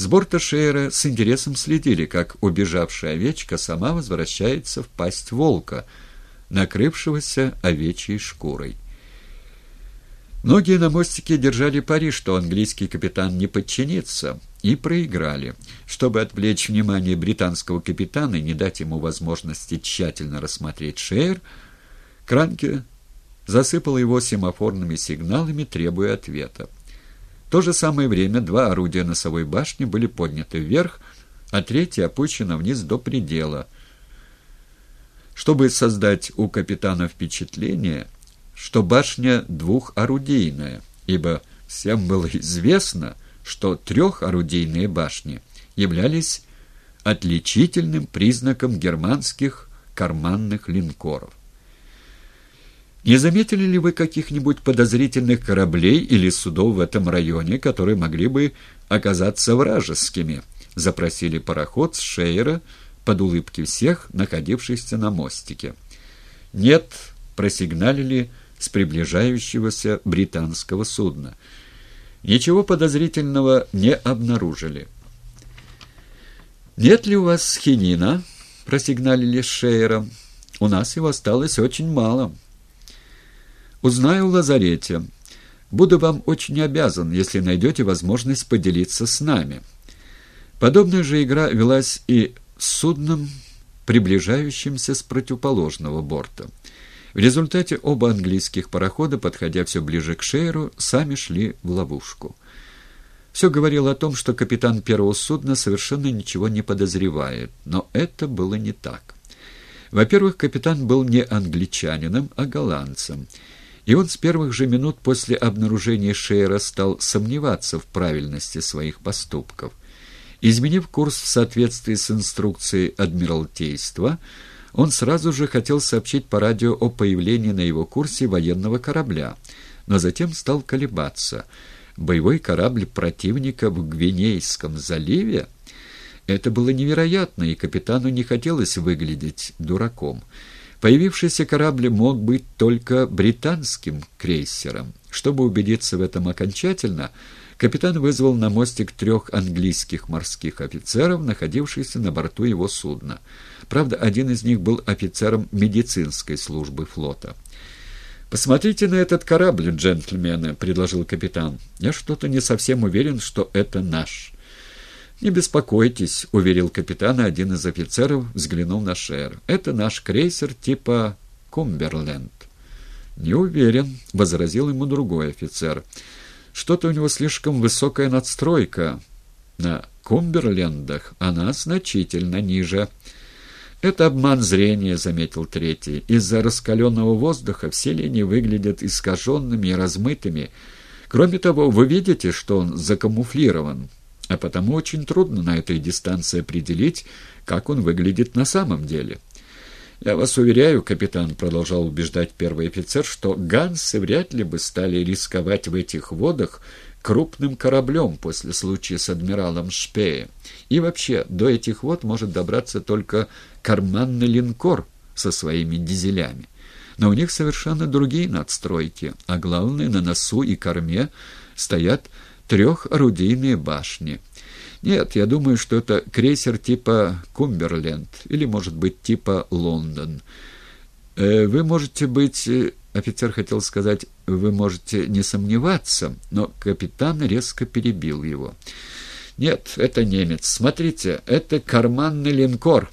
С борта Шейера с интересом следили, как убежавшая овечка сама возвращается в пасть волка, накрывшегося овечьей шкурой. Многие на мостике держали пари, что английский капитан не подчинится, и проиграли. Чтобы отвлечь внимание британского капитана и не дать ему возможности тщательно рассмотреть Шейер, Кранке засыпал его семафорными сигналами, требуя ответа. То же самое время два орудия носовой башни были подняты вверх, а третье опущено вниз до предела. Чтобы создать у капитана впечатление, что башня двухорудийная, ибо всем было известно, что трехорудийные башни являлись отличительным признаком германских карманных линкоров. Не заметили ли вы каких-нибудь подозрительных кораблей или судов в этом районе, которые могли бы оказаться вражескими?» — запросили пароход с Шейера под улыбки всех, находившихся на мостике. «Нет», — просигналили с приближающегося британского судна. «Ничего подозрительного не обнаружили». «Нет ли у вас хинина?» — просигналили с Шейера. «У нас его осталось очень мало». Узнаю в лазарете. Буду вам очень обязан, если найдете возможность поделиться с нами». Подобная же игра велась и с судном, приближающимся с противоположного борта. В результате оба английских парохода, подходя все ближе к Шейру, сами шли в ловушку. Все говорило о том, что капитан первого судна совершенно ничего не подозревает, но это было не так. Во-первых, капитан был не англичанином, а голландцем – и он с первых же минут после обнаружения Шейра стал сомневаться в правильности своих поступков. Изменив курс в соответствии с инструкцией Адмиралтейства, он сразу же хотел сообщить по радио о появлении на его курсе военного корабля, но затем стал колебаться. Боевой корабль противника в Гвинейском заливе? Это было невероятно, и капитану не хотелось выглядеть дураком. Появившийся корабль мог быть только британским крейсером. Чтобы убедиться в этом окончательно, капитан вызвал на мостик трех английских морских офицеров, находившихся на борту его судна. Правда, один из них был офицером медицинской службы флота. «Посмотрите на этот корабль, джентльмены», — предложил капитан. «Я что-то не совсем уверен, что это наш». «Не беспокойтесь», — уверил капитана один из офицеров, взглянув на Шер. «Это наш крейсер типа Кумберленд». «Не уверен», — возразил ему другой офицер. «Что-то у него слишком высокая надстройка. На Кумберлендах она значительно ниже». «Это обман зрения», — заметил третий. «Из-за раскаленного воздуха все линии выглядят искаженными и размытыми. Кроме того, вы видите, что он закамуфлирован» а потому очень трудно на этой дистанции определить, как он выглядит на самом деле. «Я вас уверяю, капитан», — продолжал убеждать первый офицер, «что гансы вряд ли бы стали рисковать в этих водах крупным кораблем после случая с адмиралом Шпее. И вообще, до этих вод может добраться только карманный линкор со своими дизелями. Но у них совершенно другие надстройки, а главное, на носу и корме стоят трехорудийные башни. Нет, я думаю, что это крейсер типа «Кумберленд» или, может быть, типа «Лондон». Э, вы можете быть... Э, офицер хотел сказать, вы можете не сомневаться, но капитан резко перебил его. «Нет, это немец. Смотрите, это карманный линкор».